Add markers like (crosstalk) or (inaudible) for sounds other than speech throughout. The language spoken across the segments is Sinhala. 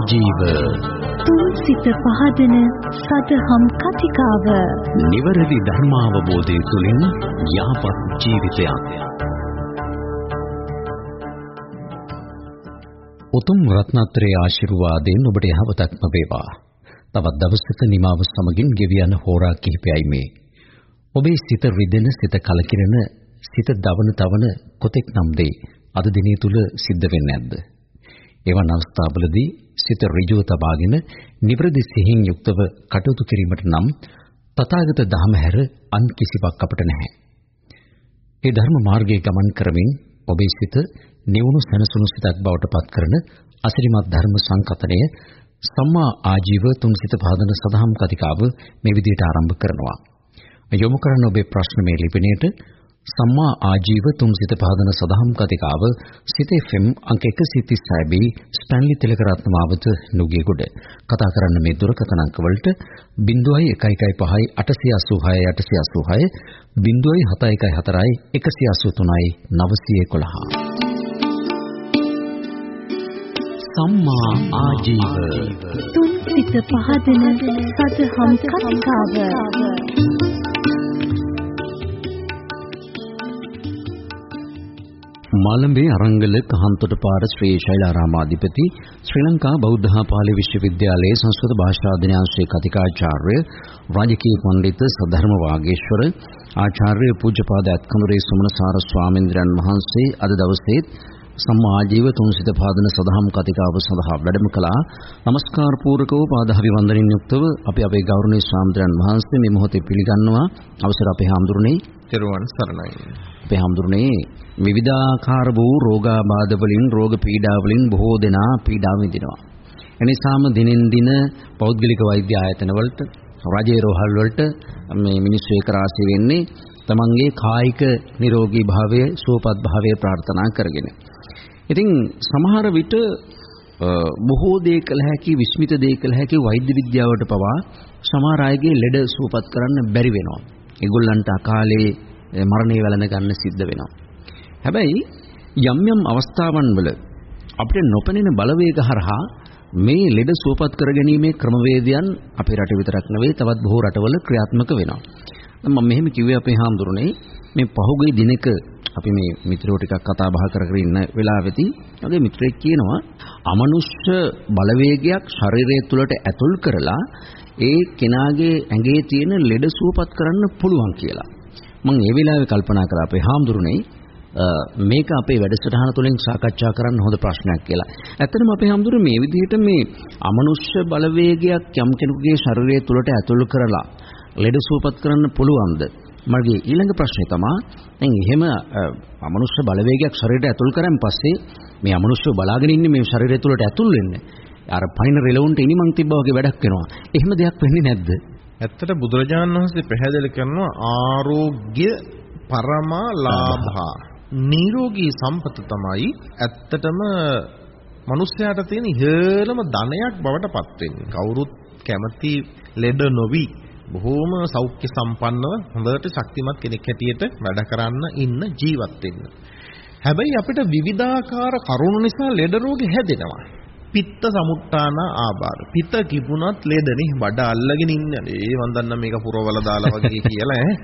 ආජීව තුන් සිත පහදන සදහම් කතිකාව නිවැරදි ධර්මාවබෝධය තුළින් යහපත් ජීවිතයක් උතුම් රත්නත්‍රයේ ආශිර්වාදයෙන් ඔබට යහපතක්ම වේවා. තවත් දවසක නිමාව සමගින් ගෙවියන හෝරා කිහිපයයි මේ. ඔබේ සිත රිදෙන, සිත කලකිරෙන, සිත දවන තවන කොතෙක් නම් දේ අද දිනේ තුල සිද්ධ වෙන්නේ නැද්ද? එවන් අවස්ථාවලදී සිත ඍජුව තබාගෙන නිවැරදි සිහින් යුක්තව කටයුතු කිරීමට නම් තථාගත ධර්ම හැර අන් කිසිවක් අපට නැහැ. ඒ ධර්ම මාර්ගයේ ගමන් කරමින් ඔබේ සිත නිවුණු සනසුණු සිතක් බවට පත් කරන අසිරිමත් ධර්ම සංකතනය සම්මා ආජීව තුන් සිත පහදන සදහම් කතිකාව මේ විදිහට ආරම්භ කරනවා. යොමු කරන ඔබේ ප්‍රශ්න මේ ලිපිණයට සම්මා ආජීව තුන් සිත පහදන සදහම් කතිකාව සිත FM අංක 136 B ස්ටැන්ලි තිලකරත්න මාවත නුගේගොඩ. කතා කරන්න මේ දුරකථන අංක වලට 0115 886 886 0174 183යි 911 සම්මා ආජීව. තුන් සිත පහදන සදහම් කතිකාව මාළඹේ අරංගල කහන්තොට පාර ශ්‍රී ශෛලාරාමාධිපති ශ්‍රී ලංකා බෞද්ධ පාලි විශ්වවිද්‍යාලයේ සංස්කෘත භාෂා අධ්‍යනාංශයේ කතිකාචාර්ය රාජකීය පඬිතු සද්ධර්ම වාගේශ්වර ආචාර්ය පූජ්‍යපාද අත්කඳුරේ සුමනසාර ස්වාමීන්ද්‍රයන් වහන්සේ අද දවසේ සම්මා ආජීව තුන්සිත පාදන සදහම් කතිකාව සඳහා වැඩම කළා. নমස්කාර පූර්වකව පාදාභිවන්දනින් යුක්තව අපි අපේ ගෞරවනීය ස්වාමීන් වහන්සේ මේ මොහොතේ පිළිගන්නවා. අවසර අපේ හාමුදුරනේ. තෙරුවන් සරණයි. අපේ හාමුදුරනේ විවිධාකාර වූ රෝගාබාධ වලින් රෝග පීඩා වලින් බොහෝ දෙනා පීඩා විඳිනවා. එනිසාම දිනෙන් දින පෞද්ගලික වෛද්‍ය ආයතන වලට රජයේ රෝහල් වලට මේ මිනිස්සු ඒක රාශී වෙන්නේ තමන්ගේ කායික නිරෝගී භාවය සුවපත් භාවය ප්‍රාර්ථනා කරගෙන. ඉතින් සමහර විට බොහෝ දේ කළ හැකි විස්මිත දේ කළ හැකි වෛද්‍ය විද්‍යාවට පවා සමහර අයගේ ලෙඩ සුවපත් කරන්න බැරි වෙනවා. ඒගොල්ලන්ට අකාලේ මරණය වැළඳ ගන්න සිද්ධ වෙනවා. හැබැයි යම් යම් අවස්ථාවන් වල අපිට නොපෙනෙන බලවේග හරහා මේ ලෙඩ සුවපත් කරගැනීමේ ක්‍රමවේදයන් අපේ රට විතරක් නෙවෙයි තවත් බොහෝ රටවල ක්‍රියාත්මක වෙනවා. මම මෙහෙම කිව්වේ අපේ හාමුදුරනේ මේ පහුගිය දිනක අපි මේ මිත්‍රයෝ ටිකක් කතා බහ කර කර ඉන්න වෙලාවෙදී මගේ මිත්‍රෙක් කියනවා අමනුෂ්‍ය බලවේගයක් ශරීරය තුළට ඇතුල් කරලා ඒ කෙනාගේ ඇඟේ තියෙන ලෙඩ සුවපත් කරන්න පුළුවන් කියලා. මම ඒ වෙලාවේ කල්පනා කරා අපේ හාමුදුරනේ මේක අපේ වැඩසටහන තුළින් සාකච්ඡා කරන්න හොඳ ප්‍රශ්නයක් කියලා. ඇත්තටම අපේ හැමදෙරේ මේ විදිහට මේ අමනුෂ්‍ය බලවේගයක් යම් කෙනෙකුගේ ශරීරය තුළට ඇතුල් කරලා ලෙඩ සුවපත් කරන්න පුළුවන්ද? මගේ ඊළඟ ප්‍රශ්නේ තමයි දැන් එහෙම අමනුෂ්‍ය බලවේගයක් ශරීරයට ඇතුල් කරන් පස්සේ මේ අමනුෂ්‍ය බලාගෙන ඉන්නේ මේ ශරීරය තුළට ඇතුල් වෙන්නේ. අර පයින් රෙලවුන්ට ඉනිමන් තිබ්බා වගේ වැඩක් වෙනවා. එහෙම දෙයක් වෙන්නේ නැද්ද? ඇත්තට බුදුරජාණන් වහන්සේ පැහැදිලි කරනවා ආරෝග්‍ය පරමා ලාභා නිරෝගී සම්පත තමයි ඇත්තටම මිනිස්යාට තියෙන ඉහළම ධනයක් බවට පත් වෙන්නේ. කවුරුත් කැමති ලෙඩ නොවි බොහෝම සෞඛ්‍ය සම්පන්නව හොඳට ශක්තිමත් කෙනෙක් හැටියට වැඩ කරන්න ඉන්න ජීවත් වෙන්න. හැබැයි අපිට විවිධාකාර කරුණු නිසා ලෙඩ රෝග හැදෙනවා. පිත්ත සමුට්ටාන ආබාධ. පිත කිපුණත් ලෙඩනේ බඩ අල්ලගෙන ඉන්නේ. ඒ මන් දන්නා මේක පුරවල දාලා වගේ (laughs) කියලා ඈ.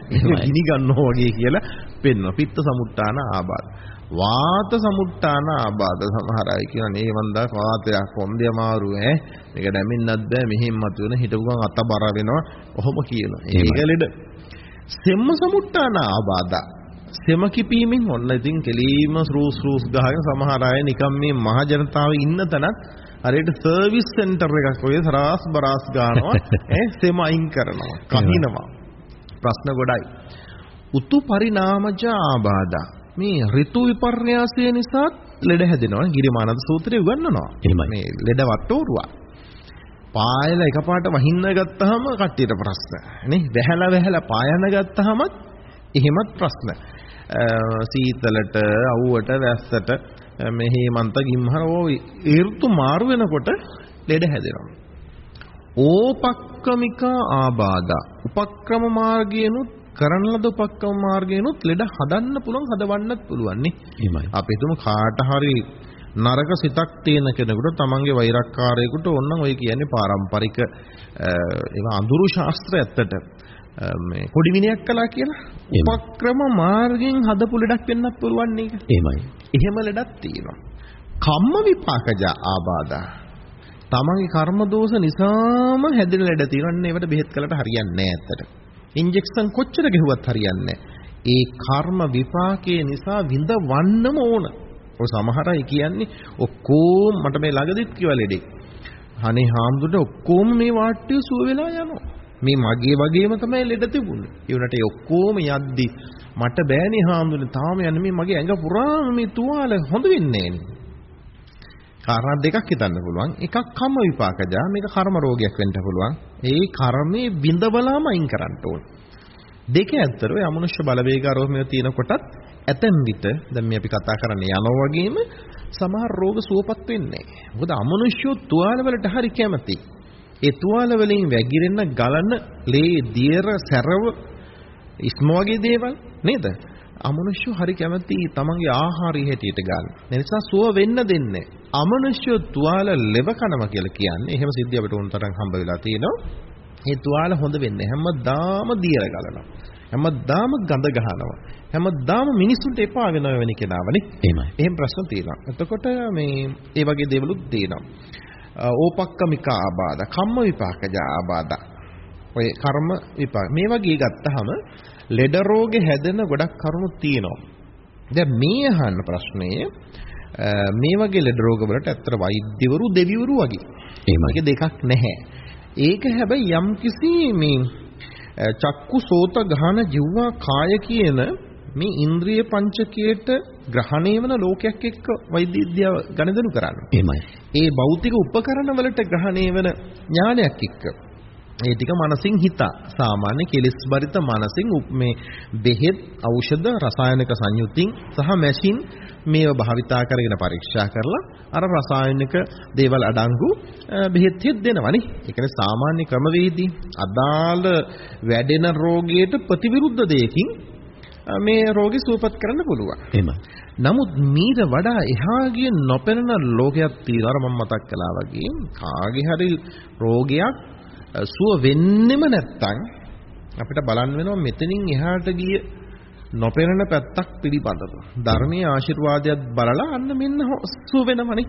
ගිනි ගන්නවා වගේ කියලා පෙන්වනවා. පිත්ත සමුට්ටාන ආබාධ. වාත සමුට්ටාන ආබාධ සමහර අය කියනවා මේ වන්දා වාතයක් කොන්දේ අමාරු ඈ මේක නැමින්නත් බෑ මෙහෙම මතුවෙන හිටපු ගමන් අත බර වෙනවා ඔහොම කියනවා ඒක ලෙඩ සෙම්ම සමුට්ටාන ආබාධ සෙම කිපීමෙන් ඔන්න ඉතින් කෙලීම ස්රූස් ස්රූස් ගහගෙන සමහර අය නිකම් මේ මහ ජනතාව ඉන්න තැනත් හරියට සර්විස් සෙන්ටර් එකක් වගේ සරාස් බරාස් ගන්නවා (laughs) ඈ සෙම අයින් කරනවා කහිනවා. ප්‍රශ්න ගොඩයි. උතු පරිණාමජ ආබාධා මේ ඍතු විපර්යාසය නිසා ලෙඩ හැදෙනවා. ගිරිමානන්ද සූත්‍රයේ උගන්වනවා. මේ ලෙඩ වට්ටෝරුවා. පායල එකපාරට වහින්න ගත්තාම කට්ටියට ප්‍රශ්න. නේ? වැහැලා වැහැලා පායන ගත්තාමත් එහෙමත් ප්‍රශ්න සීතලට අවුවට වැස්සට මේ හේමන්ත ගිම්හර ඕ ඍතු මාරු වෙනකොට ලෙඩ හැදෙනවා ඕපක්කමික ආබාධා උපක්‍රම මාර්ගයනුත් කරන ලද උපක්‍රම මාර්ගයනොත් ලෙඩ හදන්න පුළුවන් හදවන්නත් පුළුවන් නේ. එහෙමයි. අපි හිතමු කාට හරි නරක සිතක් තියෙන කෙනෙකුට තමන්ගේ වෛරක්කාරයෙකුට ඕනනම් ඔය කියන්නේ පාරම්පරික ඒවා අඳුරු ශාස්ත්‍ර ඇත්තට මේ කොඩි විනයක් කළා කියලා. උපක්‍රම මාර්ගයෙන් හදපු ලෙඩක් වෙන්නත් පුළුවන් නේද? එහෙමයි. එහෙම ලෙඩක් තියෙනවා. කම්ම විපාකජ ආබාධා. තමන්ගේ කර්ම දෝෂ නිසාම හැදෙන ලෙඩ තියෙනවනේ ඒවට බෙහෙත් කළට හරියන්නේ නැහැ ඇත්තට. ඉන්ජෙක්ෂන් කොච්චර ගෙහුවත් හරියන්නේ නැහැ. ඒ කර්ම විපාකයේ නිසා විඳවන්නම ඕන. ඔය සමහර අය කියන්නේ ඔක්කොම මට මේ ළඟදිත් කිව්වා ලෙඩේ. අනේ හාමුදුරනේ ඔක්කොම මේ වාට්ටිය සුව වෙලා යනවා. මේ මගේ වගේම තමයි ලෙඩ තිබුණේ. ඒ උනට ඒ ඔක්කොම යද්දි මට බෑනේ හාමුදුරනේ තාම යන්නේ මේ මගේ ඇඟ පුරාම මේ තුවාල හොඳ වෙන්නේ නැහැ. කාරණා දෙකක් හිතන්න පුළුවන්. එකක් කම්ම විපාකජා මේක කර්ම රෝගයක් වෙන්න පුළුවන්. ඒ කර්මයේ බිඳවලාම අයින් කරන්න ඕන. දෙක ඇත්තට ඔය අමනුෂ්‍ය බලවේග ආරෝහණය තියෙන කොටත් ඇතැම් විට දැන් මේ අපි කතා කරන්නේ යනවා වගේම සමහර රෝග සුවපත් වෙන්නේ නැහැ. මොකද අමනුෂ්‍යෝ තුවාල වලට හරි කැමති. ඒ තුවාල වලින් වැగిරෙන ගලන ලේ දියර සැරව ඉස්ම වගේ දේවල් නේද? අමනුෂ්‍ය හරි කැමති තමන්ගේ ආහාරය හැටියට ගන්න. ඒ නිසා සුව වෙන්න දෙන්නේ. අමනුෂ්‍ය තුවාල ලෙව කනවා කියලා කියන්නේ එහෙම සිද්ධිය අපිට උන් තරම් හම්බ වෙලා තියෙනවා. ඒ තුවාල හොඳ වෙන්නේ හැමදාම දියර ගලනවා. හැමදාම ගඳ ගහනවා. හැමදාම මිනිස්සුන්ට එපා වෙනව වෙන කෙනාවනේ. එහෙමයි. එහෙම ප්‍රශ්න තියෙනවා. එතකොට මේ ඒ වගේ දේවලුත් තියෙනවා. ඕපක්කමික ආබාධ, කම්ම විපාකජ ආබාධ. ඔය කර්ම විපාක. මේ වගේ ගත්තහම ලෙඩ රෝගේ හැදෙන ගොඩක් කරුණු තියෙනවා. දැන් මේ අහන්න ප්‍රශ්නේ මේ වගේ ලෙඩ රෝග වලට ඇත්තට වෛද්‍යවරු දෙවිවරු වගේ. එහෙමයි. ඒක දෙකක් නැහැ. ඒක හැබැයි යම්කිසි මේ චක්කු සෝත ගහන ජීවා කාය කියන මේ ඉන්ද්‍රිය පංචකයට ග්‍රහණය වෙන ලෝකයක් එක්ක වෛද්‍ය විද්‍යාව ගණදෙනු කරන්නේ. එහෙමයි. ඒ භෞතික උපකරණ වලට ග්‍රහණය වෙන ඥානයක් එක්ක ඒ ටික මනසින් හිතා සාමාන්‍ය කෙලෙස් බරිත මනසින් මේ බෙහෙත් ඖෂධ රසායනික සංයුතින් සහ මැෂින් මේව භාවිතා කරගෙන පරීක්ෂා කරලා අර රසායනික දේවල් අඩංගු බෙහෙත් හෙත් දෙනවනේ. ඒ කියන්නේ සාමාන්‍ය ක්‍රමවේදී අදාළ වැඩෙන රෝගයට ප්‍රතිවිරුද්ධ දෙයකින් මේ රෝගී සුවපත් කරන්න පුළුවන්. එහෙමයි. නමුත් මීට වඩා එහා ගිය නොපෙනෙන ලෝකයක් තියෙනවා අර මම මතක් කළා වගේ කාගේ හරි රෝගයක් සුව වෙන්නෙම නැත්තම් අපිට බලන්න වෙනවා මෙතනින් එහාට ගිය නොපෙනෙන පැත්තක් පිළිබඳව ධර්මයේ ආශිර්වාදයක් බලලා අන්න මෙන්න සුව වෙනවනේ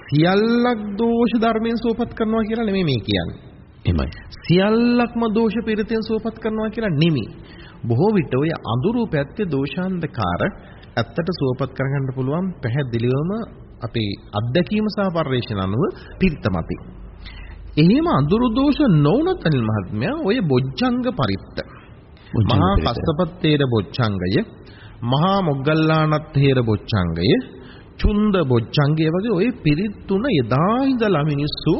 සියල්ලක් දෝෂ ධර්මයෙන් සුවපත් කරනවා කියලා නෙමෙයි මේ කියන්නේ එහෙමයි. සියල්ලක්ම දෝෂ පිරිතෙන් සුවපත් කරනවා කියලා නෙමෙයි. බොහෝ විට ඔය අඳුරු පැත්තේ දෝෂාන්ධකාර ඇත්තට සුවපත් කරගන්න පුළුවන් පැහැදිලිවම අපේ අත්දැකීම සහ පරිශ්‍රණ අනුව පිරිතමති. එහෙම අඳුරු දෝෂ නොවුනත් අනිල් මහත්මයා ඔය බොජ්ජංග පරිත්ත මහා. කස්සපත්තේර බොච්චංගය මහා මොග්ගල්ලානත්තේර බොච්චංගය චුන්ද බොච්චංගය වගේ ওই පිරිත් තුන එදා ඉඳලා මිනිස්සු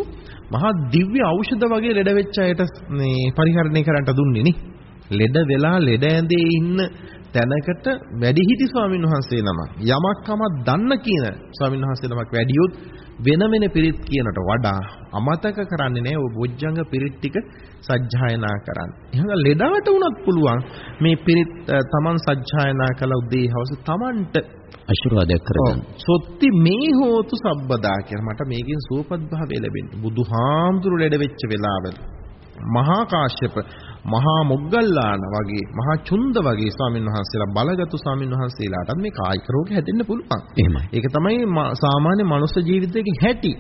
මහා දිව්‍ය ඖෂධ වගේ ලෙඩ වෙච්ච අයට මේ පරිහරණය කරන්න දුන්නේ නේ ලෙඩ වෙලා ලෙඩ ඇඳේ ඉන්න තැනකට වැඩිහිටි ස්වාමීන් වහන්සේ නම යමක් කමක් දන්න කියන ස්වාමීන් වහන්සේ නමක් වැඩියොත් වෙන වෙන පිරිත් කියනට වඩා අමතක කරන්නේ නැහැ ඔය බොජ්ජංග පිරිත් ටික සජ්ජායනා කරන්න. එහෙනම් ලෙඩාට උනත් පුළුවන් මේ පිරිත් Taman සජ්ජායනා කළ උදේ හවස Tamanට ආශිර්වාදයක් කරගන්න. සොත්ති මේ හෝතු සබ්බදා කියලා මට මේකෙන් සුවපත් භාවය ලැබෙන්නේ. බුදුහාමුදුරු ලෙඩ වෙච්ච වෙලාවල මහා කාශ්‍යප මහා මොග්ගල්ලාන වගේ මහා චුන්ද වගේ ස්වාමීන් වහන්සේලා බලගත්තු ස්වාමීන් වහන්සේලාට මේ කායික රෝග හැදෙන්න පුළුවන්. එහෙමයි. ඒක තමයි සාමාන්‍ය මනුස්ස ජීවිතයේ හැටි.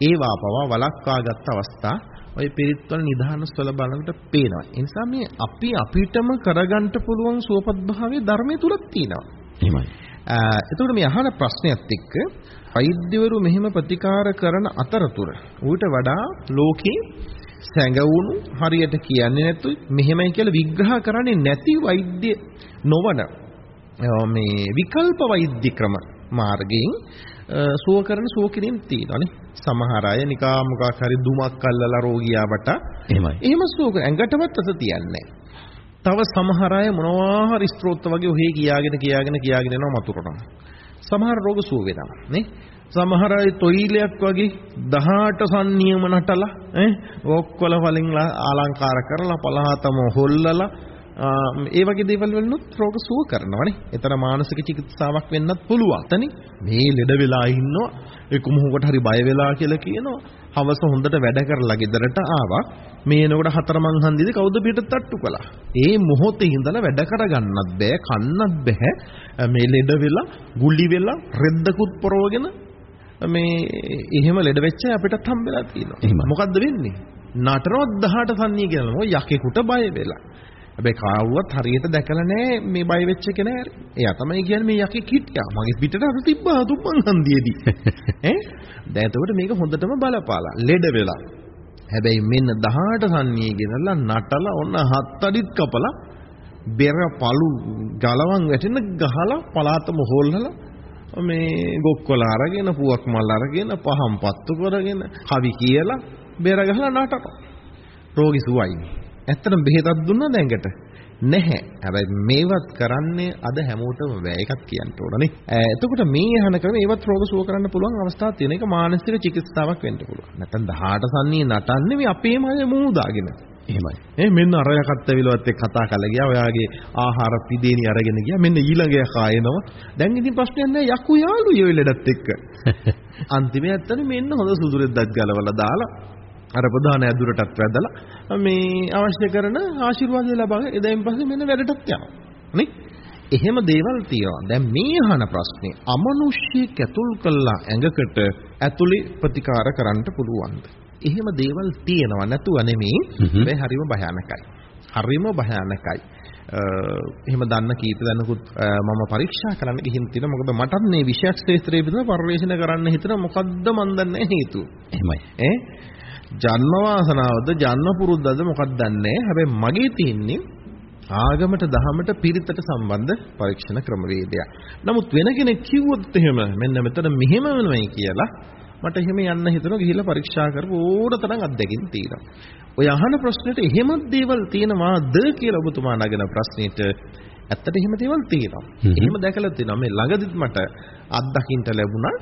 ඒවා පවා වළක්වාගත් අවස්ථා ඔය පිරිත්වල නිධාන ස්වල බලනකොට පේනවා. ඒ නිසා මේ අපි අපිටම කරගන්න පුළුවන් සුවපත් භාවයේ ධර්මයේ තුලක් තියෙනවා. එහෙමයි. එතකොට මේ අහන ප්‍රශ්නයත් එක්ක වෛද්‍යවරු මෙහෙම ප්‍රතිකාර කරන අතරතුර ඌට වඩා ලෝකේ සැඟවුණු හරියට කියන්නේ නැතු මෙහෙමයි කියලා විග්‍රහ කරන්නේ නැති වෛද්‍ය නොවන මේ විකල්ප වෛද්‍ය ක්‍රම මාර්ගයෙන් සුව කරන සුව කිරීම තියෙනවානේ සමහර අය නිකා මොකක් හරි දුමක් අල්ලලා රෝගියාවට එහෙමයි. එහෙම සුව ඇඟටවත් අත තියන්නේ තව සමහර අය මොනවා හරි ස්ත්‍රෝත්ත වගේ ඔහේ කියාගෙන කියාගෙන කියාගෙන යනවා මතුරනවා. සමහර රෝග සුව වෙනවා නේ. සමහර අය තොইলයක් වගේ 18 සන්නියම නටලා ඈ ඔක්කොල වලින් ලා- අලංකාර කරලා පලහතම හොල්ලලා ඒ වගේ දේවල් වලිනුත් රෝග සුව කරනවානේ. ඒතර මානසික චිකිත්සාවක් වෙන්නත් පුළුවන්. තනි මේ ලෙඩ වෙලා ඉන්නවා. ඒ කොහොමකට හරි බය වෙලා කියලා කියනවා. හවස හොඳට වැඩ කරලා ගෙදරට ආවා. මේ එනකොට හතරමං හන්දියේදී කවුද පිටට තට්ටු කළා. ඒ මොහොතේ ඉඳලා වැඩ කරගන්නත් බෑ, කන්නත් බෑ. මේ ලෙඩ වෙලා, ගුලි වෙලා, රෙද්දකුත් පරවගෙන මේ එහෙම ලෙඩ වෙච්ච අපිටත් හම්බෙලා තියෙනවා. මොකද්ද වෙන්නේ? නටනවත් 18 සන්නිය කියලා මොකද යකෙකුට බය වෙලා. හැබැයි කාවුවත් හරියට දැකලා නැහැ මේ බය වෙච්ච කෙනා. එයා තමයි කියන්නේ මේ යකෙක් හිටියා. මගේ පිටට අර තිබ්බා තුම්මන් හන්දියේදී. (laughs) ඈ දැන් එතකොට මේක හොඳටම බලපාලා. ලෙඩ වෙලා. හැබැයි මෙන්න 18 සන්නිය ගෙනල්ලා නටලා ඔන්න හත් අඩිත් කපලා බෙර පළු ගලවන් වැටෙන ගහලා පලාතම හොල්ලලා මේ ගොක්කොල අරගෙන පුවක් මල් අරගෙන පහම් පත්තු කරගෙන කවි කියලා බෙර ගහලා නටනවා. රෝගී සුවයි. ඇත්තටම බෙහෙතක් දුන්නාද ඇඟට? නැහැ. හැබැයි මේවත් කරන්නේ අද හැමෝටම බෑ. ඒකත් කියන්න ඕනනේ. ඈ, එතකොට මේ අහන ක්‍රම ඒවත් රෝග සුව කරන්න පුළුවන් අවස්ථා තියෙන එක මානසික චිකිත්සාවක් වෙන්න පුළුවන්. නැත්නම් 18 සන්නී නටන්නේ මේ අපේම අය මූදාගෙන. එහෙමයි. ඒ මෙන්න අරයකත් ඇවිලවත් එක්ක කතා කරලා ගියා. ඔයාගේ ආහාර පිදේනි අරගෙන ගියා. මෙන්න ඊළඟ යකා එනවා. දැන් ඉතින් ප්‍රශ්නයක් නැහැ. යකු යාළුයි ඔය ලෙඩත් එක්ක. (laughs) අන්තිමේ ඇත්තනේ මෙන්න හොඳ සුදුරෙද්දක් ගලවලා දාලා අර ප්‍රධාන ඇදුරටත් වැදලා මේ අවශ්‍ය කරන ආශිර්වාද ලබාගෙන එදායින් පස්සේ මෙන්න වැඩටත් යනවා. නේ? එහෙම දේවල් තියෙනවා. දැන් මේ අහන ප්‍රශ්නේ අමනුෂ්‍යෙක් ඇතුල් කළා ඇඟකට ඇතුලේ ප්‍රතිකාර කරන්න පුළුවන්ද? එහෙම දේවල් තියෙනවා නැතුව නෙමෙයි. මේ හරිම භයානකයි. හරිම භයානකයි. එහෙම දන්න කීප දෙනෙකුත් මම පරීක්ෂා කරන්න ගිහින් තියෙනවා. මොකද මටත් මේ විෂයක් ක්ෂේත්‍රයේ පිළිබඳව පරිශන කරන්න හිතන මොකද්ද මන් දන්නේ හේතුව. එහෙමයි. ඈ ජන්ම වාසනාවද ජන්ම පුරුද්දද මොකක්ද දන්නේ හැබැයි මගේ තියෙන්නේ ආගමට දහමට පිරිතට සම්බන්ධ පරීක්ෂණ ක්‍රමවේදයක්. නමුත් වෙන කෙනෙක් කිව්වොත් එහෙම මෙන්න මෙතන මෙහෙම වෙනවයි කියලා මට එහෙම යන්න හිතෙනවා ගිහිල්ලා පරීක්ෂා කරපු ඕන තරම් අත්දැකීම් තියෙනවා. ඔය අහන ප්‍රශ්නෙට එහෙම දේවල් තියෙනවාද කියලා ඔබතුමා නගන ප්‍රශ්නෙට ඇත්තට එහෙම දේවල් තියෙනවා. හ්ම්. එහෙම දැකලා තියෙනවා. මේ ළඟදිත් මට අත්දකින්න ලැබුණා.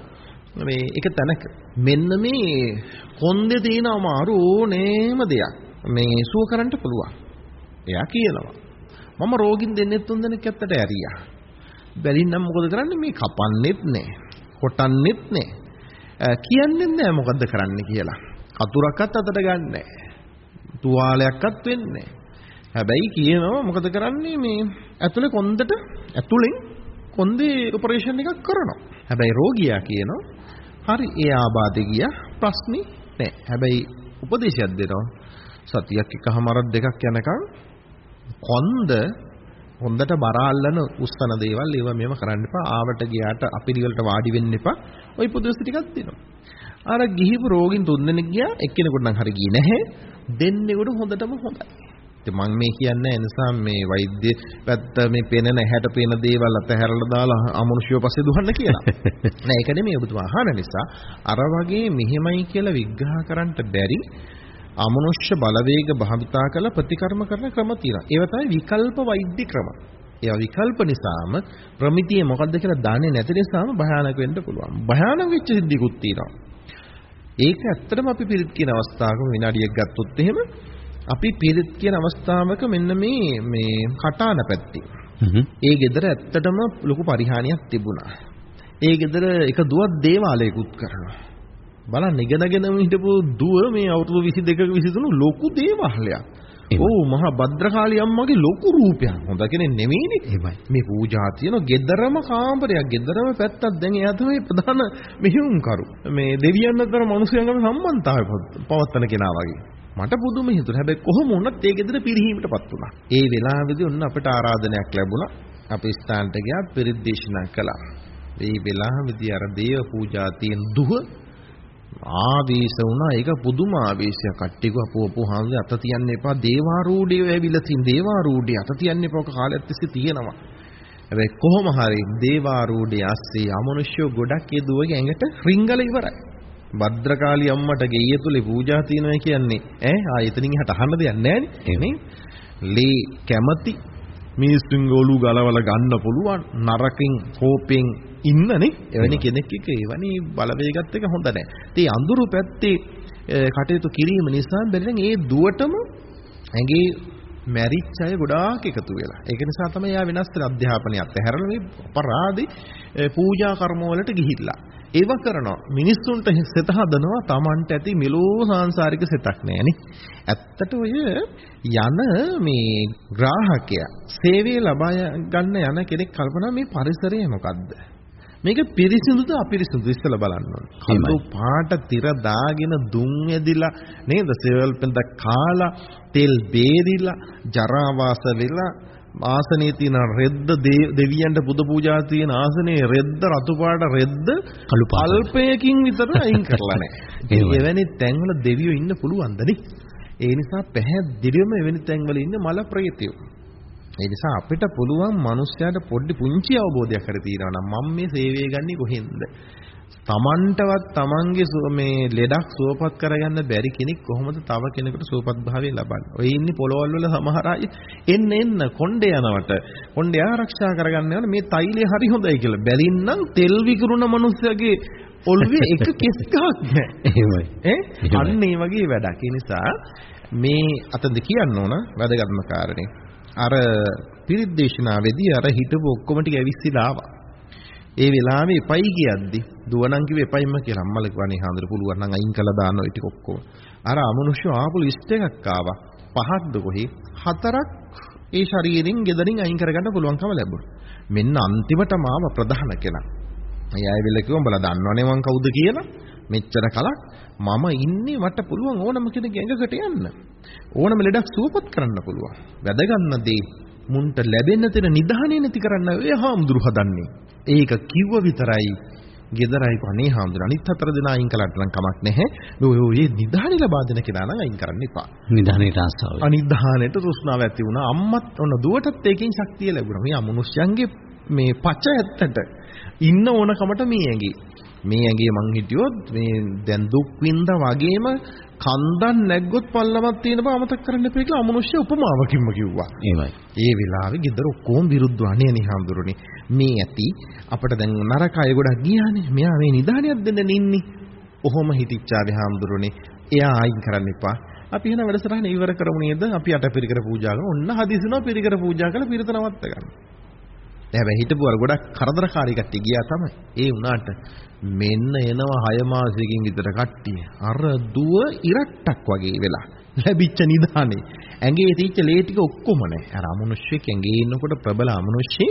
මේ එක තැනක මෙන්න මේ කොන්දේ තියෙන අමාරු ඕනෑම දෙයක් මේ සුව කරන්න පුළුවන්. එයා කියනවා. මම රෝගින් දෙන්නෙත් තුන් දෙනෙක් ඇත්තට ඇරියා. බැලින්නම් මොකද කරන්නේ මේ කපන්නෙත් නැහැ. කොටන්නෙත් නැහැ. අ, කියන්නෙත් නැහැ මොකද්ද කරන්න කියලා. කතුරක්වත් අතට ගන්නෑ. තුවාලයක්වත් වෙන්නේ හැබැයි කියනවා මොකද කරන්නේ මේ ඇතුලේ කොන්දට ඇතුලෙන් කොන්දේ ඔපරේෂන් එකක් කරනවා. හැබැයි රෝගියා කියනවා හරි ඒ ආබාධය ගියා ප්‍රශ්නේ නැහැ. හැබැයි උපදේශයක් දෙනවා. සතියක් එකමාරක් දෙකක් යනකම් කොන්ද හොඳට බර අල්ලන උස්සන දේවල් ඒවා මේව කරන්න එපා. ආවට ගියාට අපිරිවලට වාඩි වෙන්න එපා. ওই පොදේශ ටිකක් දෙනවා. අර ගිහිපු රෝගින් තුන්දෙනෙක් ගියා එක්කෙනෙකුට නම් හරි ගියේ නැහැ. දෙන්නෙකුට හොඳටම හොඳයි. ඉතින් මම මේ කියන්නේ නිසා මේ වෛද්‍ය පැත්ත මේ පේන ඇහැට පේන දේවල් අතහැරලා දාලා අමනුෂ්‍යව පස්සේ දුවන්න කියලා. (laughs) නෑ ඒක නෙමෙයි ඔබතුමා අහන නිසා අර වගේ මෙහෙමයි කියලා විග්‍රහ කරන්න බැරි අමනුෂ්‍ය බලවේග භාවිතා කරලා ප්‍රතිකර්ම කරන ක්‍රම තියෙනවා. ඒවා තමයි විකල්ප වෛද්‍ය ක්‍රම. ඒවා විකල්ප නිසාම ප්‍රමිතිය මොකද්ද කියලා දන්නේ නැති නිසාම භයානක වෙන්න පුළුවන්. භයානක වෙච්ච සිද්ධියකුත් තියෙනවා. ඒක ඇත්තටම අපි පිළිත් කියන අවස්ථාවක විනාඩියක් ගත්තොත් එහෙම අපි පිළිත් කියන අවස්ථාවක මෙන්න මේ මේ කටාන පැත්තේ. ඒ ගෙදර ඇත්තටම ලොකු පරිහානියක් තිබුණා. ඒ ගෙදර එක දුවක් දේවාලයකුත් කරනවා. බලන්න ඉගෙනගෙන හිටපු දුව මේ අවුරුදු 22ක 23 ලොකු දේවාලයක්. ඔව් මහා භද්‍රකාලි අම්මගේ ලොකු රූපයක්. හොඳ කෙනෙක් නෙවෙයිනේ. එහෙමයි. මේ පූජා තියෙන ගෙදරම කාමරයක් ගෙදරම පැත්තක් දැන් එයා තමයි ප්‍රධාන මෙහෙයුම් කරු මේ දෙවියන් අතර මිනිසයන්ගම සම්බන්ධතාවය පවත්- පවත්වන කෙනා වගේ මට පුදුම හිතුණා හැබැයි කොහොම වුණත් ඒ ගෙදර පිරිහීමටපත් වුණා ඒ වෙලාවේදී ඔන්න අපිට ආරාධනයක් ලැබුණා අපි ස්ථානට ගියා පිරිත් දේශනා කළා ඒ වෙලාවේදී අර දේව පූජා තියෙන දුහ ආවේශ වුණා. ඒක පුදුම ආවේශයක්. කට්ටියක අපෝ අපෝ හාමුදුරනේ අත තියන්න එපා. දේවාරූඩිය ඇවිල්ලා තින් දේවාරූඩිය අත තියන්න එපා. ඔක කාලයක් තිස්සේ තියෙනවා. හැබැයි කොහොම හරි දේවාරූඩිය ඇස්සේ අමනුෂ්‍ය ගොඩක් ඒ දුවගේ ඇඟට රිංගල ඉවරයි. භද්‍රකාලි අම්මට ගෙయ్య තුලේ පූජා තියෙනවා කියන්නේ. ඈ? ආ එතනින් එහාට අහන්න දෙයක් නැහැ නේ. ලී කැමති මිනිස්සුන් ගෝලු ගලවල ගන්න පුළුවන්. නරකින් කෝපෙන් ඉන්නනේ එවැනි කෙනෙක් එක්ක එවැනි බලවේගත් එක හොඳ නැහැ. ඉතින් අඳුරු පැත්තේ කටයුතු කිරීම නිසා බැරිනම් ඒ දුවටම ඇඟේ මැරිච්ච අය ගොඩාක් එකතු වෙලා. ඒක නිසා තමයි යා වෙනස් වෙලා අධ්‍යාපනය අත්හැරලා මේ අපරාධි පූජා කර්ම වලට ගිහිල්ලා. ඒව කරනවා. මිනිස්සුන්ට සෙත හදනවා Tamanට ඇති මෙලෝ සාංශාරික සෙතක් නෑනේ. ඇත්තට ඔය යන මේ ග්‍රාහකයා සේවය ලබා ගන්න යන කෙනෙක් කල්පනා මේ පරිසරය මොකද්ද? මේක පිරිසිදුද අපිරිසිදුද ඉස්සලා බලන්න ඕනේ. කළු පාට තිර දාගෙන දුම් ඇදිලා නේද? සෙවල් පෙන්ද කාලා තෙල් බේරිලා ජරා වාස වෙලා ආසනයේ තියෙන රෙද්ද දෙවියන්ට පුද පූජා තියෙන ආසනයේ රෙද්ද රතු පාට රෙද්ද. අල්පයකින් විතර අයින් (laughs) කරලා නැහැ. එවැනි තැන්වල දෙවියෝ ඉන්න පුළුවන්ද නේ? ඒ නිසා පැහැදිලිවම එවැනි තැන්වල ඉන්න මල ප්‍රේතයෝ. ඒ නිසා අපිට පුළුවන් මිනිස්යාට පොඩි පුංචි අවබෝධයක් හරි තියෙනවා නම් මම මේ සේවය ගන්නේ කොහෙන්ද? තමන්ටවත් තමන්ගේ මේ ලෙඩක් සුවපත් කරගන්න බැරි කෙනෙක් කොහොමද තව කෙනෙකුට සුවපත් භාවය ලබන්නේ? ඔය ඉන්නේ පොළොවල් වල සමහර අය එන්න එන්න කොණ්ඩේ යනවට කොණ්ඩේ ආරක්ෂා කරගන්න යන මේ තෛලය හරි හොඳයි කියලා. බැලින්නම් තෙල් විකුණන මිනිස්සගේ ඔළුවේ එක කෙස් ගහක් නැහැ. එහෙමයි. ඈ අන්න ඒ වගේ වැඩක්. ඒ නිසා මේ අතද කියන්න ඕන වැදගත්ම කාරණේ. අර පිරිත් දේශනාවේදී අර හිටපු ඔක්කොම ටික ඇවිස්සලා ආවා. ඒ වෙලාවේ එපයි කියද්දි දුවනම් කිව්වේ එපයිම කියලා අම්මල කිව්වනේ හාමුදුර පුළුවන් නම් අයින් කළා දාන්න ඔය ටික ඔක්කොම. අර අමනුෂ්‍ය ආපු ලිස්ට් එකක් ආවා. පහක්ද කොහේ? හතරක් ඒ ශරීරයෙන් ගෙදරින් අයින් කරගන්න පුළුවන්කම ලැබුණා. මෙන්න අන්තිමටම ආව ප්‍රධාන කෙනා. අය ආයෙවිල්ල කිව්වා උඹලා දන්නවනේ මං කවුද කියලා. මෙච්චර කලක් මම ඉන්නේ මට පුළුවන් ඕනම කෙනෙක් ඇඟකට යන්න. ඕනම ලෙඩක් සුවපත් කරන්න පුළුවන්. වැදගත්ම දේ මුන්ට ලැබෙන්න තියෙන නිධානය නැති කරන්න ඔය හාමුදුරු හදන්නේ. ඒක කිව්ව විතරයි ගෙදරයි කනේ හාමුදුරු අනිත් හතර දෙනා අයින් කළාට නම් කමක් නැහැ. ඔය ඔය නිධානය ලබා දෙන කෙනා නම් අයින් කරන්න එපා. නිධානයට ආසාව. අනිධානයට තෘෂ්ණාව ඇති වුණා. අම්මත් ඔන්න දුවටත් ඒකෙන් ශක්තිය ලැබුණා. මේ අමනුෂ්‍යයන්ගේ මේ පච ඇත්තට ඉන්න ඕනකමට මේ ඇඟේ. මේ ඇඟේ මං හිටියොත් මේ දැන් දුක් විඳා වගේම කන්දන් නැග්ගොත් පල්ලමක් තියෙන බව අමතක කරන්න එපා කියලා අමනුෂ්‍ය උපමාවකින්ම කිව්වා. එහෙමයි. ඒ වෙලාවේ ගෙදර ඔක්කොම විරුද්ධව අනේ නේ හාමුදුරනේ. මේ ඇති අපිට දැන් නරක අය ගොඩක් ගියානේ. මෙයා මේ නිදානියක් දෙන්න ඉන්නේ. ඔහොම හිටිච්චාවේ හාමුදුරනේ. එයා අයින් කරන්න එපා. අපි එහෙනම් වැඩසටහන ඉවර කරමු නේද? අපි අට පිරිකර පූජා කරමු. ඔන්න හදිසිනවා පිරිකර පූජා කරලා පිරිත නවත්ත ගන්න. හැබැයි හිටපු අර ගොඩක් කරදරකාරී කට්ටිය ගියා තමයි. ඒ වුණාට මෙන්න එනවා 6 මාසයකින් විතර කට්ටිය. අර දුව ඉරට්ටක් වගේ වෙලා. ලැබිච්ච නිදානේ. ඇඟේ තීච්ච ලේ ටික ඔක්කොම නැහැ. අර අමනුෂ්‍යෙක් ඇඟේ ඉන්නකොට ප්‍රබල අමනුෂ්‍යෙ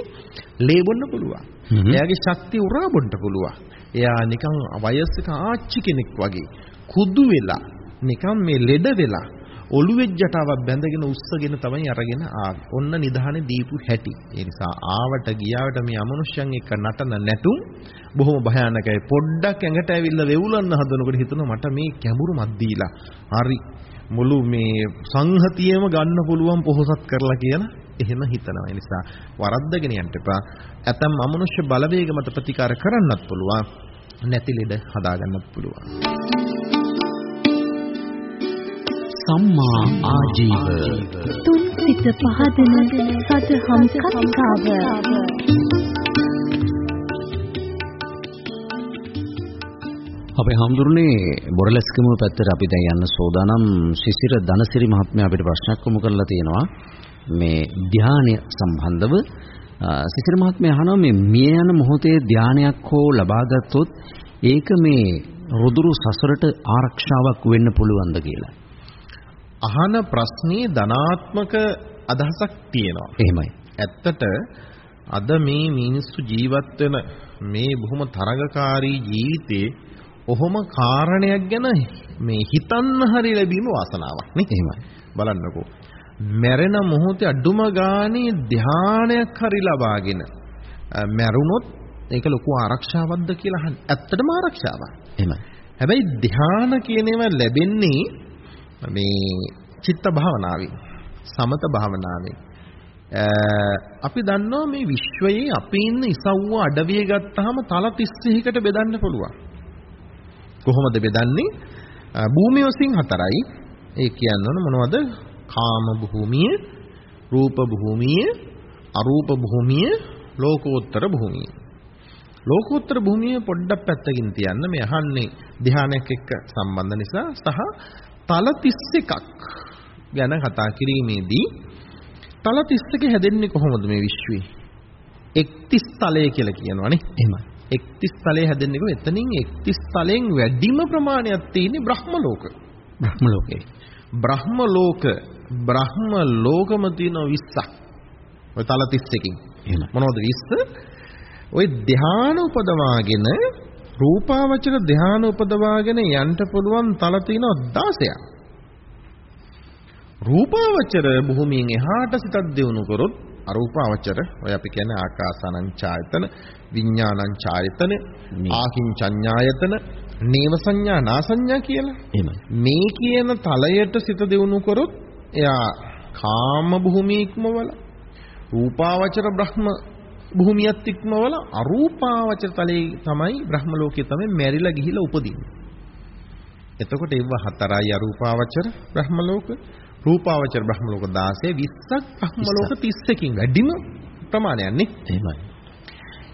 ලේ බොන්න පුළුවන්. එයාගේ ශක්තිය උරා බොන්න පුළුවන්. එයා නිකන් වයස්ක ආච්චි කෙනෙක් වගේ කුදු වෙලා නිකන් මේ ලෙඩ වෙලා ඔළුවේ ජටාවක් බැඳගෙන උස්සගෙන තමයි අරගෙන ආවේ. ඔන්න නිධානේ දීපු හැටි. ඒ නිසා ආවට ගියාවට මේ අමනුෂ්‍යයන් එක්ක නටන නැටුම් බොහොම භයානකයි. පොඩ්ඩක් ඇඟට ඇවිල්ලා වෙවුලන්න හදනකොට හිතනවා මට මේ කැඹුරු මත් දීලා. හරි මුළු මේ සංහතියම ගන්න පුළුවන් පොහොසත් කරලා කියලා එහෙම හිතනවා. ඒ නිසා වරද්දගෙන යන්න එපා. ඇතම් අමනුෂ්‍ය බලවේග මත ප්‍රතිකාර කරන්නත් පුළුවන්. නැති ලෙඩ හදාගන්නත් පුළුවන්. සම්මා ආජීව. තුන් සිත පහදන සදහම් කතිකාව අපේ හාමුදුරනේ බොරලැස්කම පැත්තට අපි දැන් යන්න සෝදානම් ශිසිර ධනසිරි මහත්මයා අපිට ප්‍රශ්නයක් යොමු කරලා තියෙනවා. මේ ධානය සම්බන්ධව. අ, ශිසිර මහත්මයා අහනවා මේ මිය යන මොහොතේ ධානයක් හෝ ලබා ගත්තොත් ඒක මේ රුදුරු සසරට ආරක්ෂාවක් වෙන්න පුළුවන්ද කියලා. අහන ප්‍රශ්නේ ධනාත්මක අදහසක් තියෙනවා. එහෙමයි. ඇත්තට අද මේ මිනිස්සු ජීවත් වෙන මේ බොහොම තරගකාරී ජීවිතේ ඔහොම කාරණයක් ගැන මේ හිතන්න හරි ලැබීම වාසනාවක් නේ. එහෙමයි. බලන්නකෝ. මැරෙන මොහොතේ අඩුම ගානේ ධානයක් හරි ලබාගෙන මැරුණොත් ඒක ලොකු ආරක්ෂාවක්ද කියලා අහන්න. ඇත්තටම ආරක්ෂාවක්. එහෙමයි. හැබැයි ධ්‍යාන කියන ඒවා ලැබෙන්නේ මේ චිත්ත භාවනාවෙන් සමත භාවනාවෙන් අ, අපි දන්නවා මේ විශ්වයේ අපි ඉන්න ඉසව්ව අඩවිය ගත්තාම තල 30කට බෙදන්න පුළුවන්. කොහොමද බෙදන්නේ? අ, භූමිය වශයෙන් හතරයි. ඒ කියන්නේ මොනවද? කාම භූමිය රූප භූමිය අරූප භූමිය ලෝකෝත්තර භූමිය. ලෝකෝත්තර භූමිය පොඩ්ඩක් පැත්තකින් තියන්න. මේ අහන්නේ ධ්‍යානයක් එක්ක සම්බන්ධ නිසා සහ තල 31ක් ගැන කතා කිරීමේදී තල 31 හැදෙන්නේ කොහොමද මේ විශ්වයේ? එක්තිස් තලය කියලා කියනවනේ. එහෙමයි. එක්තිස් තලය හැදෙන්නේ කොහොමද? එතනින් එක්තිස් තලයෙන් වැඩිම ප්‍රමාණයක් තියෙන්නේ බ්‍රහ්ම ලෝක. බ්‍රහ්ම ලෝකේ. බ්‍රහ්ම ලෝක බ්‍රහ්ම ලෝකම තියෙන 20ක්. ඔය තල 31කින්. එහෙමයි. මොනවද 20? ඔය ධාන උපදවාගෙන රූපාවචර ධාන උපදවාගෙන යන්න පුළුවන් තල තියෙනවා 16ක්. රූපාවචර භූමියෙන් එහාට සිතක් දෙවුණු කරොත් අරූපාවචර ඔය අපි කියන්නේ ආකාසානං ඡායතන විඥානං ඡායතන මේ. ආකින්චඤ්ඤායතන නේව සංඥා නාසඤ්ඤා කියලා එහෙමයි. මේ කියන තලයට සිත දෙවුණු කරොත් එයා කාම භූමිය ඉක්මවල රූපාවචර බ්‍රහ්ම භූමියත් ඉක්මවල අරූපාවචර තලයේ තමයි බ්‍රහ්ම ලෝකයේ තමයි මැරිලා ගිහිලා උපදින්නේ. එතකොට ඒව හතරයි අරූපාවචර බ්‍රහ්ම ලෝක රූපාවචර බ්‍රහ්ම ලෝක 16 20ක් බ්‍රහ්ම ලෝක 31කින් වැඩිම ප්‍රමාණයක් නේ. එහෙමයි.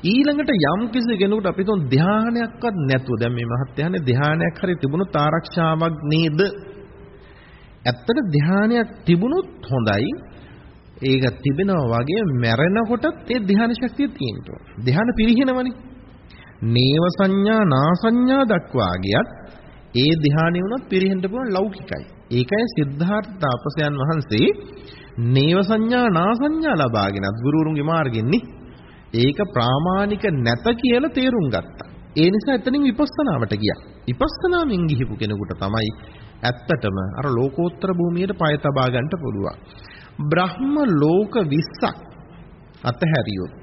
ඊළඟට යම් කිසි කෙනෙකුට අපි තුන් ධානයක්වත් නැතුව දැන් මේ මහත්යහනේ ධානයක් හරි තිබුණොත් ආරක්ෂාවක් නේද? ඇත්තට ධානයක් තිබුණොත් හොඳයි. ඒක තිබෙනවා වගේ මැරෙනකොටත් ඒ ධාන ශක්තිය තියෙනවා. ධාන පිරිහිනවනේ. නේව සංඥා නා සංඥා දක්වා ගියත් ඒ ධානය වුණත් පිරිහෙන්න පුළුවන් ලෞකිකයි. ඒකයි සිද්ධාර්ථ තාපසයන් වහන්සේ නේව සංඥා නා සංඥා ලබාගෙනත් ගුරුවරුන්ගේ මාර්ගෙන්නේ ඒක ප්‍රාමාණික නැත කියලා තේරුම් ගත්තා. ඒ නිසා එතනින් විපස්සනාවට ගියා. විපස්සනාමින් ගිහිපු කෙනෙකුට තමයි ඇත්තටම අර ලෝකෝත්තර භූමියට පය තබා ගන්නට පුළුවන්. බ්‍රහ්ම ලෝක 20ක් අතහැරියොත්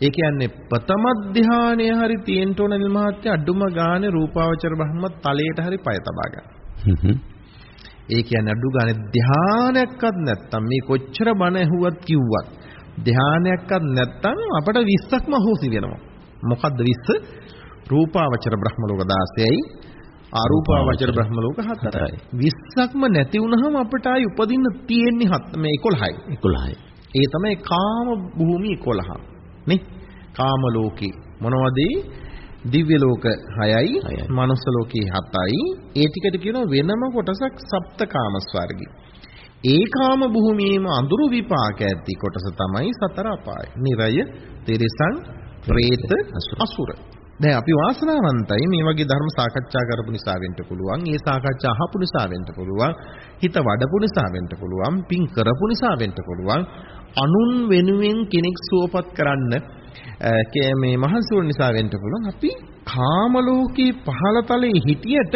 ඒ කියන්නේ ප්‍රථම ධානය හරි තියෙන්න ඕන නිල් මහත්ය අඩුම ගානේ රූපාවචර බ්‍රහ්ම තලයට හරි පය තබා ගන්න. ඒ කියන්නේ අඩු ගානේ ධානයක්වත් නැත්තම් මේ කොච්චර බණ ඇහුවත් කිව්වත් ධානයක්වත් නැත්තම් අපට 20ක්ම හොසි වෙනවා. මොකද්ද 20? රූපාවචර බ්‍රහ්ම ලෝක 16යි ආරූපාවචර බ්‍රහ්ම ලෝක හතරයි. 20ක්ම නැති වුනහම අපට ආයි උපදින්න තියෙන්නේ හත් මේ 11යි. 11යි. ඒ තමයි කාම භූමි 11. නේ? කාම ලෝකේ මොනවද? දිව්‍ය ලෝක 6යි, මනුස්ස ලෝකේ 7යි. ඒ ටිකට කියනවා වෙනම කොටසක් සප්තකාම ස්වර්ගය. ඒ කාම භූමියේම අඳුරු විපාක ඇති කොටස තමයි සතර අපාය. නිරය, තිරිසන්, പ്രേත, අසුර. දැන් අපි වාසනාවන්තයි මේ වගේ ධර්ම සාකච්ඡා කරපු නිසා වෙන්න පුළුවන්. ඒ සාකච්ඡා අහපු නිසා වෙන්න පුළුවන්. හිත වඩපු නිසා වෙන්න පුළුවන්. පින් කරපු නිසා වෙන්න පුළුවන්. අනුන් වෙනුවෙන් කෙනෙක් සුවපත් කරන්න මේ මහන්සි වුණ නිසා වෙන්න පුළුවන්. අපි කාම ලෝකේ පහළ තලයේ හිටියට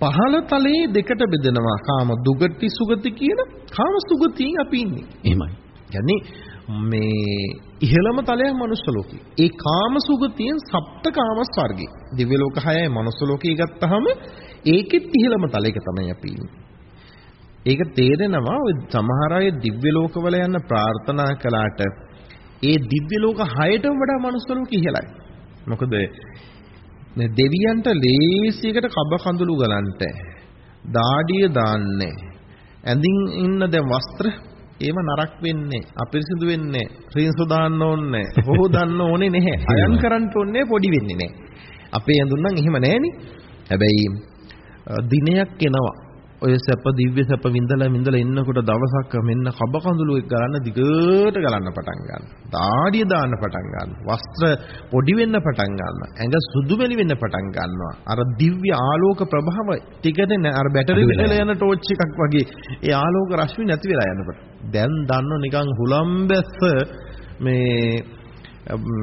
පහළ තලයේ දෙකට බෙදෙනවා. කාම දුගති සුගති කියන කාම සුගතියෙන් අපි ඉන්නේ. එහෙමයි. කියන්නේ මේ ඉහළම තලය මනුස්ස ලෝකේ. ඒ කාම සුගතියෙන් සප්ත කාම ස්වර්ගේ. දිව්‍ය ලෝක 6යි මනුස්ස ලෝකේ ගත්තාම ඒකෙත් ඉහළම තලයක තමයි අපි ඉන්නේ. ඒක තේරෙනවා ඔය සමහර අය දිව්‍ය ලෝකවල යන ප්‍රාර්ථනා කළාට ඒ දිව්‍ය ලෝක 6ට වඩා මනුස්ස ලෝක ඉහළයි. මොකද මේ දෙවියන්ට ලේසියකට කබ කඳුළු ගලන්ට දාඩිය දාන්නේ ඇඳින් ඉන්න දැන් වස්ත්‍ර ඒව නරක් වෙන්නේ අපිරිසිදු වෙන්නේ රින්සු දාන්න ඕනේ හොදන්න ඕනේ නැහැ. (laughs) අයන් කරන්න ඕනේ පොඩි වෙන්නේ නැහැ. අපේ ඇඳුම් නම් එහෙම නැහෙනි හැබැයි දිනයක් එනවා ඔය සැප දිව්‍ය සැප විඳලා විඳලා ඉන්නකොට දවසක් මෙන්න කබ කඳුළු එක් ගලන්න දිගට ගලන්න පටන් ගන්නවා. දාඩිය දාන්න පටන් ගන්නවා. වස්ත්‍ර පොඩි වෙන්න පටන් ගන්නවා. ඇඟ සුදු මෙලි වෙන්න පටන් ගන්නවා. අර දිව්‍ය ආලෝක ප්‍රභාව ටිකනේ. අර බැටරි වෙලා විදලා යන ටෝච් එකක් වගේ ඒ ආලෝක රශ්මි නැති වෙලා යනකොට. දැන් දන්නව නිකන් හුලම්බැස්ස මේ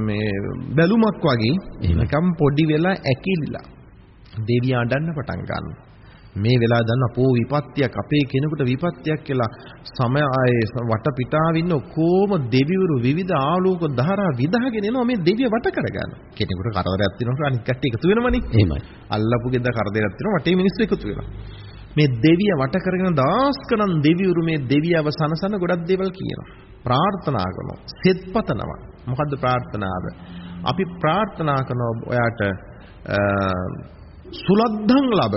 මේ බැලුමක් වගේ. නිකන් පොඩි වෙලා ඇකිලිලා දෙවියන් අඬන්න පටන් ගන්නවා. මේ වෙලාව දන්න අපෝ විපත්තියක් අපේ කෙනෙකුට විපත්තියක් කියලා සමය වට පිටාව ඉන්න කොහොම දෙවිවරු විවිධ ආලෝක ධාරා විදහගෙන එනවා මේ දෙවිය වට කරගන්න. කෙනෙකුට කරදරයක් තියෙනකොට අනිත් කට්ටිය එකතු වෙනවනේ. එහෙමයි. අල්ලපු ගෙද කරදරයක් තියෙනවා වටේ මිනිස්සු එකතු වෙනවා. මේ දෙවිය වට කරගෙන දාස් ගණන් දෙවිවරු මේ දෙවියව සනසන ගොඩක් දේවල් කියනවා. ප්‍රාර්ථනා කරනවා. සෙත් පතනවා. මොකද්ද ප්‍රාර්ථනාව? අපි ප්‍රාර්ථනා කරනවා ඔයාට සුලද්ධං ලබ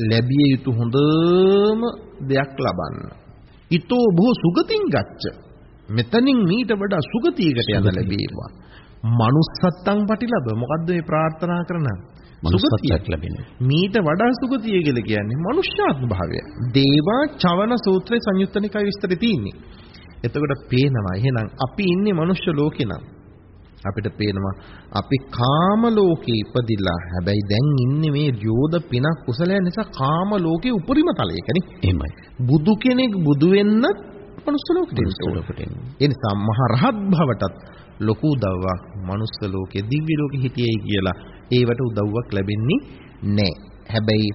ලැබිය යුතු හොඳම දෙයක් ලබන්න. ඊතෝ බොහෝ සුගතින් ගච්ඡ. මෙතනින් මීට වඩා සුගතියකට යන්න ලැබේවා. manussත්තං පටිලබ මොකද්ද මේ ප්‍රාර්ථනා කරන? මනුස්සත්වයක් ලැබෙනවා. මීට වඩා සුගතිය කියලා කියන්නේ මනුෂ්‍යාත්ම භාවය. දේවා චවන සූත්‍රයේ සංයුත්තනිකයි විස්තරය තියෙන්නේ. එතකොට පේනවා එහෙනම් අපි ඉන්නේ මනුෂ්‍ය ලෝකේ නම් අපිට පේනවා අපි කාම ලෝකේ ඉපදිලා හැබැයි දැන් ඉන්නේ මේ යෝධ පිනක් කුසලයන් නිසා කාම ලෝකේ උපරිම තලයකනේ එහෙමයි. බුදු කෙනෙක් බුදු වෙන්නත් මනුස්ස. ලෝකෙට එන්න. ඒ නිසා මහ රහත් භවටත් ලොකු උදව්වක් මනුස්ස ලෝකේ දිව්‍ය ලෝකෙ හිටියයි කියලා ඒවට උදව්වක් ලැබෙන්නේ නැහැ. හැබැයි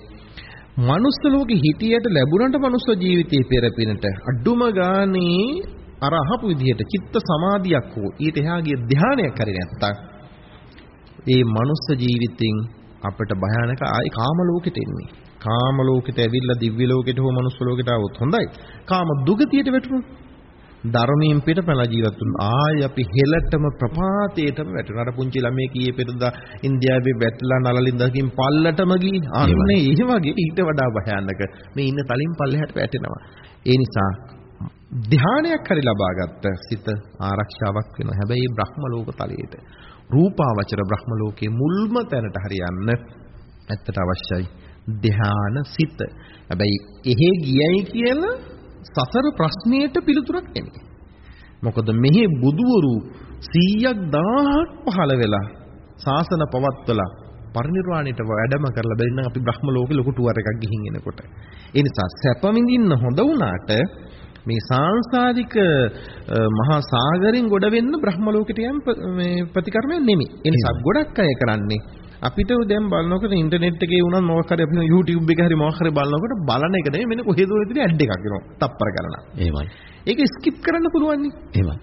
මනුස්ස ලෝකෙ හිටියට ලැබුණට මනුස්ස ජීවිතේ පෙරපිනට අඩුම ගානේ අර අහපු විදිහට චිත්ත සමාධියක් හෝ ඊට එහා ගිය ධානයක් හරි නැත්තම් ඒ මනුස්ස ජීවිතෙන් අපිට භයානක ආයි කාම ලෝකෙට එන්නේ. කාම ලෝකෙට ඇවිල්ලා දිව්‍ය ලෝකෙට හෝ මනුස්ස ලෝකෙට આવොත් හොඳයි. කාම දුගතියට වැටුණොත් ධර්මයෙන් පිටපැලා ජීවත් වුණා. ආයි අපි හෙලටම ප්‍රපාතයටම වැටුණා. අර පුංචි ළමයි කීයේ පෙරදා ඉන්දියාවේ වැටලා නලලින්දකින් පල්ලටම ගිහින් අන්නේ ඒ වගේ ඊට වඩා භයානක මේ ඉන්න තලින් පල්ලෙහාට වැටෙනවා. ඒ නිසා ධානයක් හරි ලබාගත්ත සිත ආරක්ෂාවක් වෙනවා. හැබැයි බ්‍රහ්ම ලෝක තලයේට රූපාවචර බ්‍රහ්ම ලෝකයේ මුල්ම තැනට හරියන්න ඇත්තට අවශ්‍යයි ධාන සිත. හැබැයි එහෙ ගියයි කියලා සසර ප්‍රශ්නයට පිළිතුරක් එන්නේ. මොකද මෙහි බුදුවරු 100ක් 1000ක් පහළ වෙලා ශාසන පවත්වලා පරිනිර්වාණයට වැඩම කරලා බැරි නම් අපි බ්‍රහ්ම ලෝකෙ ලොකු ටුවර් එකක් ගිහින් එනකොට. ඒ නිසා සැප විඳින්න හොඳ වුණාට මේ සාංශාරික මහා සාගරෙන් ගොඩ වෙන්න බ්‍රහ්ම ලෝකෙට යම් මේ ප්‍රතිකර්මයක් නෙමෙයි. ඒ නිසා ගොඩක් අය කරන්නේ අපිට දැන් බලනකොට ඉන්ටර්නෙට් එකේ වුණත් මොකක් හරි අපි YouTube එකේ හරි මොකක් හරි බලනකොට බලන එක නෙමෙයි මෙන්න කොහෙද ඉතින් ඇඩ් එකක් එනවා. තප්පර ගණනක්. එහෙමයි. ඒක ස්කිප් කරන්න පුළුවන් නේ. එහෙමයි.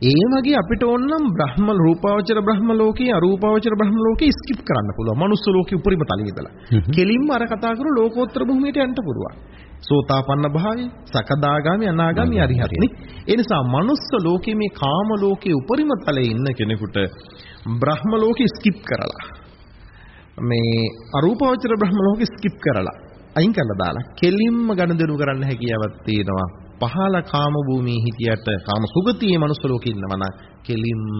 ඒ වගේ අපිට ඕනනම් බ්‍රහ්ම රූපාවචර බ්‍රහ්ම ලෝකේ අරූපාවචර බ්‍රහ්ම ලෝකේ ස්කිප් කරන්න පුළුවන්. මනුස්ස ලෝකේ උපරිම තලයේ ඉඳලා. කෙලින්ම අර කතා කරු ලෝකෝත්තර භූමියට යන්න පුළුවන්. සෝතාපන්න භාවය, සකදාගාමි, අනාගාමි අරිහත්නි. ඒ නිසා මනුස්ස ලෝකේ මේ කාම ලෝකේ උපරිම තලයේ ඉන්න කෙනෙකුට බ්‍රහ්ම ලෝකේ ස්කිප් කරලා මේ අරූපාවචර බ්‍රහ්ම ලෝකේ ස්කිප් කරලා අයින් කරලා දාලා කෙලින්ම ගණදෙනු කරන්න හැකියාවක් තියෙනවා. පහළ කාම භූමියේ හිටියට කාම සුගතියේ මනුස්ස ලෝකේ ඉන්නවා නම් කෙලින්ම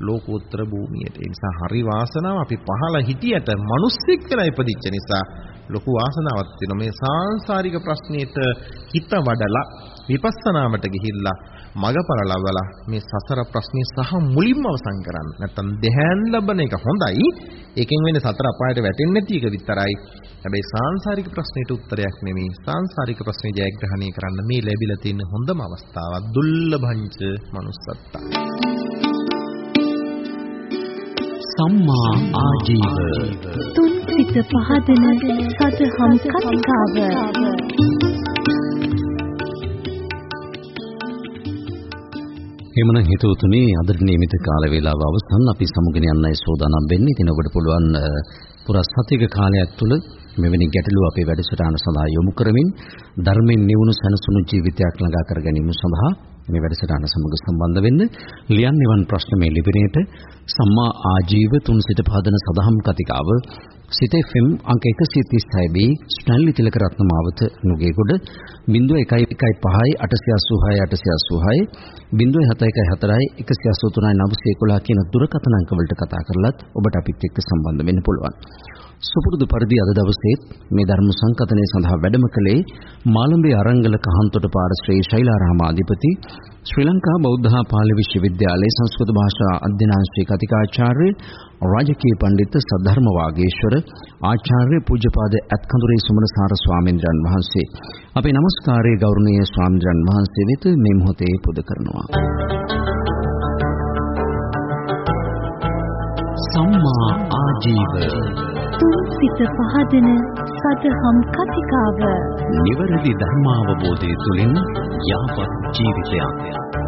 ලෝකෝත්තර භූමියට. ඒ නිසා හරි වාසනාව අපි පහළ හිටියට මිනිස්සෙක් වෙලා ඉපදිච්ච නිසා ලොකු වාසනාවක් තියෙනවා. මේ සාංශාරික ප්‍රශ්නෙට හිත වඩලා විපස්සනාවට ගිහිල්ලා මගපර ලබලා මේ සසර ප්‍රශ්නේ සහ මුලින්ම අවසන් කරන්න. නැත්තම් දෙහැන් ලබන එක හොඳයි. ඒකෙන් වෙන්නේ සතර අපායට වැටෙන්නේ නැති එක විතරයි. හැබැයි සාංශාරික ප්‍රශ්නෙට උත්තරයක් නෙමෙයි. සාංශාරික ප්‍රශ්නේ ජයග්‍රහණය කරන්න මේ ලැබිලා තියෙන හොඳම අවස්ථාවක් දුර්ලභංච manussත්තා. සම්මා ආජීව. තුන් සිත පහදන සදහම් කතිකාව. එමනම් හිතවතුනි අද නියමිත කාල වේලාව අවසන්. අපි සමුගෙන යන්නයි සෝදානම් වෙන්නේ. ඉතින් ඔබට පුළුවන් අ, පුරා සතික කාලයක් තුල මෙවැනි ගැටලු අපේ වැඩසටහන සඳහා යොමු කරමින් ධර්මයෙන් නිවුණු සනසුණු ජීවිතයක් ළඟා කර ගැනීම සඳහා මේ වැඩසටහන සමග සම්බන්ධ වෙන්න ලියන්න එවන් ප්‍රශ්න මේ ලිපිනයට. සම්මා ආජීව තුන් සිට පහදන සදහම් කතිකාව. සිත FM අංක 136 B ස්ටැන්ලි තිලකරත්න මාවත නුගේගොඩ. 0115 886 886 0714 183 911 කියන දුරකථන අංක වලට කතා කරලත් ඔබට අපිත් එක්ක සම්බන්ධ වෙන්න පුළුවන්. සුපුරුදු පරිදි අද දවසේ මේ ධර්ම සංකතනය සඳහා වැඩම කළේ මාළඹේ අරංගල කහන්තොට පාර ශ්‍රී ශෛලාරාම අධිපති ශ්‍රී ලංකා බෞද්ධ පාලි විශ්වවිද්‍යාලයේ සංස්කෘත භාෂා අධ්‍යනාංශයේ කතිකාචාර්ය රාජකීය පඬිත් සද්ධර්ම වාගේශ්වර ආචාර්ය පූජ්‍යපාද ඇත්කඳුරේ සුමනසාර ස්වාමීන්ද්‍රයන් වහන්සේ. අපේ নমස්කාරයේ ගෞරවනීය ස්වාමීන්ද්‍රයන් වහන්සේ වෙත මේ මොහොතේ පුද කරනවා. සම්මා ආජීව. තුන් සිත පහදන සදහම් කතිකාව. නිවැරදි ධර්මාවබෝධය තුළින් යහපත් ජීවිතයක්